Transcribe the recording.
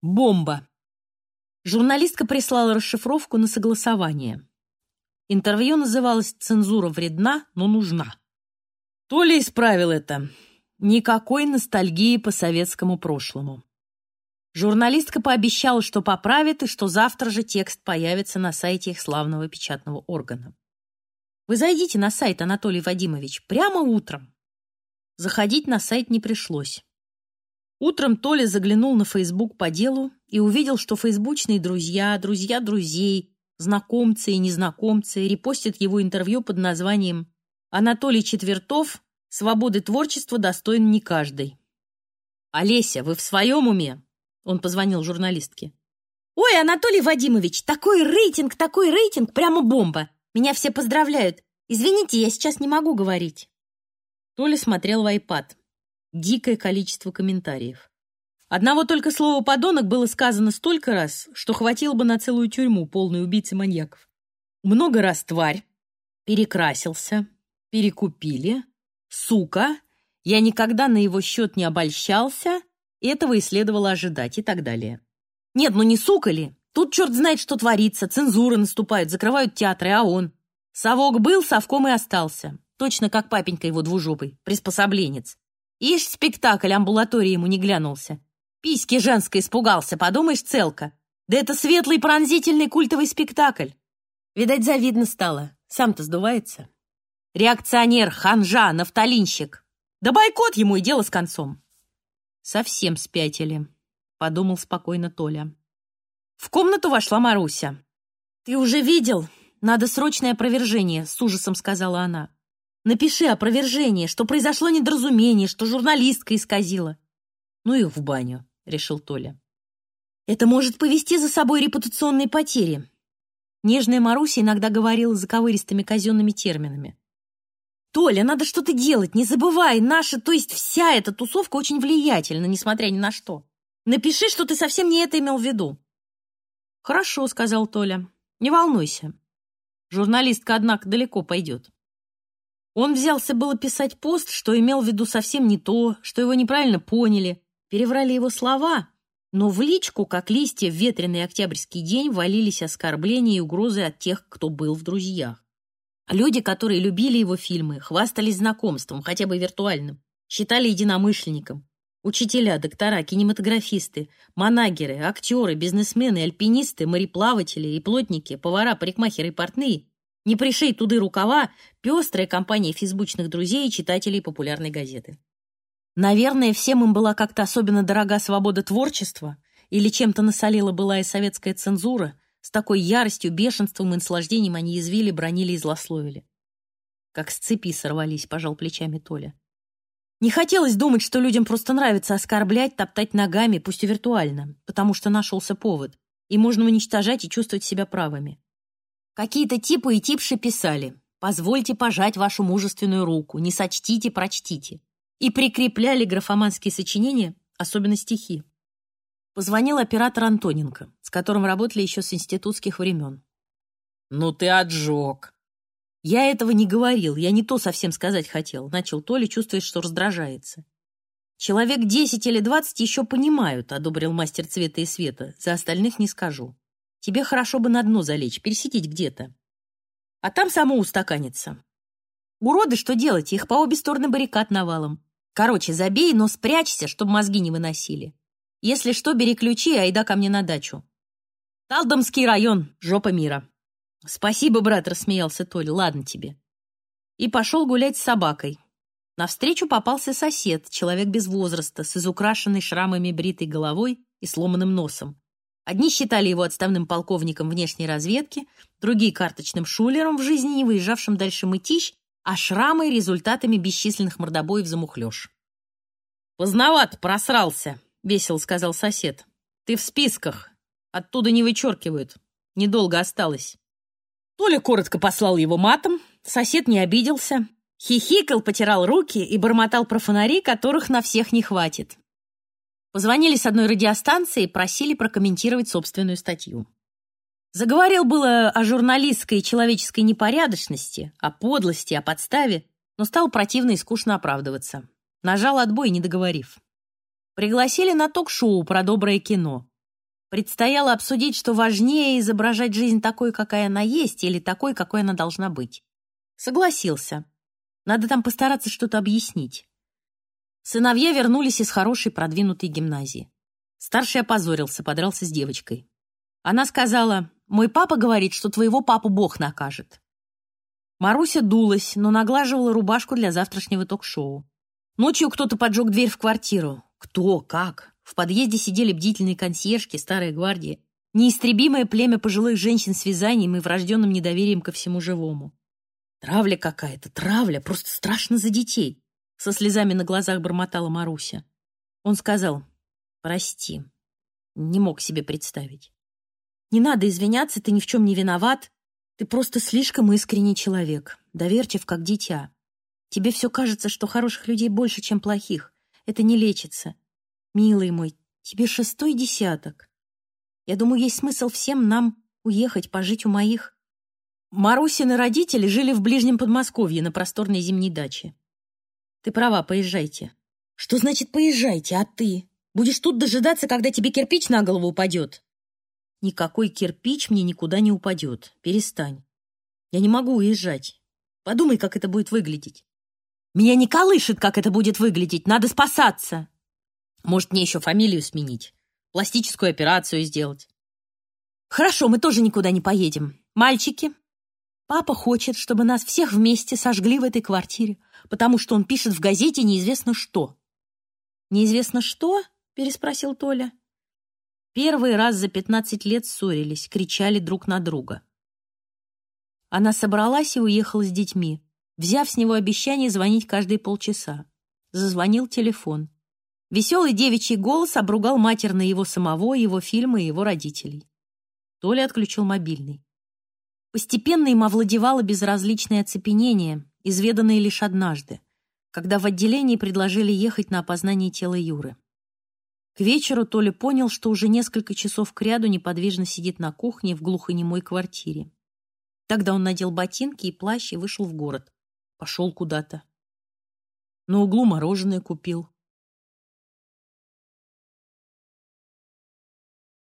Бомба. Журналистка прислала расшифровку на согласование. Интервью называлось «Цензура вредна, но нужна». Толя исправил это. Никакой ностальгии по советскому прошлому. Журналистка пообещала, что поправит и что завтра же текст появится на сайте их славного печатного органа. Вы зайдите на сайт, Анатолий Вадимович, прямо утром. Заходить на сайт не пришлось. Утром Толя заглянул на Фейсбук по делу и увидел, что фейсбучные друзья, друзья друзей, знакомцы и незнакомцы репостят его интервью под названием «Анатолий Четвертов. Свободы творчества достоин не каждый». «Олеся, вы в своем уме?» Он позвонил журналистке. «Ой, Анатолий Вадимович, такой рейтинг, такой рейтинг, прямо бомба! Меня все поздравляют. Извините, я сейчас не могу говорить». Толя смотрел в айпад дикое количество комментариев. Одного только слова «подонок» было сказано столько раз, что хватило бы на целую тюрьму, полную убийц и маньяков. Много раз тварь, перекрасился, перекупили, сука, я никогда на его счет не обольщался, этого и следовало ожидать и так далее. Нет, ну не сука ли? Тут черт знает, что творится, цензура наступает, закрывают театры, а он... Совок был, совком и остался. Точно как папенька его двужопый, приспособленец. Ишь, спектакль амбулатории ему не глянулся. Письки женской испугался, подумаешь, целка. Да это светлый пронзительный культовый спектакль. Видать, завидно стало. Сам-то сдувается. Реакционер, ханжа, нафталинщик. Да бойкот ему и дело с концом. Совсем спятили, подумал спокойно Толя. В комнату вошла Маруся. «Ты уже видел? Надо срочное опровержение», — с ужасом сказала она. Напиши опровержение, что произошло недоразумение, что журналистка исказила. Ну их в баню, решил Толя. Это может повести за собой репутационные потери. Нежная Маруся иногда говорила заковыристыми казенными терминами. «Толя, надо что-то делать, не забывай, наша, то есть вся эта тусовка очень влиятельна, несмотря ни на что. Напиши, что ты совсем не это имел в виду». «Хорошо», — сказал Толя, — «не волнуйся. Журналистка, однако, далеко пойдет. Он взялся было писать пост, что имел в виду совсем не то, что его неправильно поняли, переврали его слова, но в личку, как листья в ветреный октябрьский день, валились оскорбления и угрозы от тех, кто был в друзьях. Люди, которые любили его фильмы, хвастались знакомством, хотя бы виртуальным, считали единомышленником. Учителя, доктора, кинематографисты, манагеры, актеры, бизнесмены, альпинисты, мореплаватели и плотники, повара, парикмахеры и портные не пришей туды рукава, пестрая компания фейсбучных друзей и читателей популярной газеты. Наверное, всем им была как-то особенно дорога свобода творчества или чем-то насолила была и советская цензура, с такой яростью, бешенством и наслаждением они язвили, бронили и злословили. Как с цепи сорвались, пожал плечами Толя. Не хотелось думать, что людям просто нравится оскорблять, топтать ногами, пусть и виртуально, потому что нашелся повод, и можно уничтожать и чувствовать себя правыми. Какие-то типы и типши писали «Позвольте пожать вашу мужественную руку, не сочтите, прочтите» и прикрепляли графоманские сочинения, особенно стихи. Позвонил оператор Антоненко, с которым работали еще с институтских времен. «Ну ты отжег!» «Я этого не говорил, я не то совсем сказать хотел», начал Толя, чувствует, что раздражается. «Человек десять или двадцать еще понимают», — одобрил мастер цвета и света. «За остальных не скажу». Тебе хорошо бы на дно залечь, пересидеть где-то. А там само устаканится. Уроды, что делать? Их по обе стороны баррикад навалом. Короче, забей, но спрячься, чтобы мозги не выносили. Если что, бери ключи айда ко мне на дачу. Талдомский район, жопа мира. Спасибо, брат, рассмеялся Толя. Ладно тебе. И пошел гулять с собакой. Навстречу попался сосед, человек без возраста, с изукрашенной шрамами бритой головой и сломанным носом. Одни считали его отставным полковником внешней разведки, другие — карточным шулером в жизни, не выезжавшим дальше мытищ, а шрамы — результатами бесчисленных мордобоев за мухлёж. «Поздновато просрался», — весело сказал сосед. «Ты в списках. Оттуда не вычеркивают. Недолго осталось». Толя коротко послал его матом, сосед не обиделся, хихикал, потирал руки и бормотал про фонари, которых на всех не хватит. Позвонили с одной радиостанции и просили прокомментировать собственную статью. Заговорил было о журналистской и человеческой непорядочности, о подлости, о подставе, но стал противно и скучно оправдываться. Нажал отбой, не договорив. Пригласили на ток-шоу про доброе кино. Предстояло обсудить, что важнее изображать жизнь такой, какая она есть, или такой, какой она должна быть. Согласился. Надо там постараться что-то объяснить. Сыновья вернулись из хорошей продвинутой гимназии. Старший опозорился, подрался с девочкой. Она сказала, «Мой папа говорит, что твоего папу Бог накажет». Маруся дулась, но наглаживала рубашку для завтрашнего ток-шоу. Ночью кто-то поджег дверь в квартиру. Кто? Как? В подъезде сидели бдительные консьержки, старая гвардия. Неистребимое племя пожилых женщин с вязанием и врожденным недоверием ко всему живому. Травля какая-то, травля, просто страшно за детей. Со слезами на глазах бормотала Маруся. Он сказал, прости, не мог себе представить. Не надо извиняться, ты ни в чем не виноват. Ты просто слишком искренний человек, доверчив, как дитя. Тебе все кажется, что хороших людей больше, чем плохих. Это не лечится. Милый мой, тебе шестой десяток. Я думаю, есть смысл всем нам уехать, пожить у моих. Марусины родители жили в ближнем Подмосковье на просторной зимней даче. Ты права, поезжайте. Что значит поезжайте, а ты? Будешь тут дожидаться, когда тебе кирпич на голову упадет? Никакой кирпич мне никуда не упадет. Перестань. Я не могу уезжать. Подумай, как это будет выглядеть. Меня не колышет, как это будет выглядеть. Надо спасаться. Может, мне еще фамилию сменить? Пластическую операцию сделать? Хорошо, мы тоже никуда не поедем. Мальчики, Папа хочет, чтобы нас всех вместе сожгли в этой квартире, потому что он пишет в газете неизвестно что. «Неизвестно что?» — переспросил Толя. Первый раз за пятнадцать лет ссорились, кричали друг на друга. Она собралась и уехала с детьми, взяв с него обещание звонить каждые полчаса. Зазвонил телефон. Веселый девичий голос обругал матерно его самого, его фильмы и его родителей. Толя отключил мобильный. Постепенно им овладевало безразличное оцепенение, изведанное лишь однажды, когда в отделении предложили ехать на опознание тела Юры. К вечеру Толя понял, что уже несколько часов кряду неподвижно сидит на кухне в глухонемой квартире. Тогда он надел ботинки и плащ и вышел в город. Пошел куда-то. На углу мороженое купил.